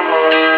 Música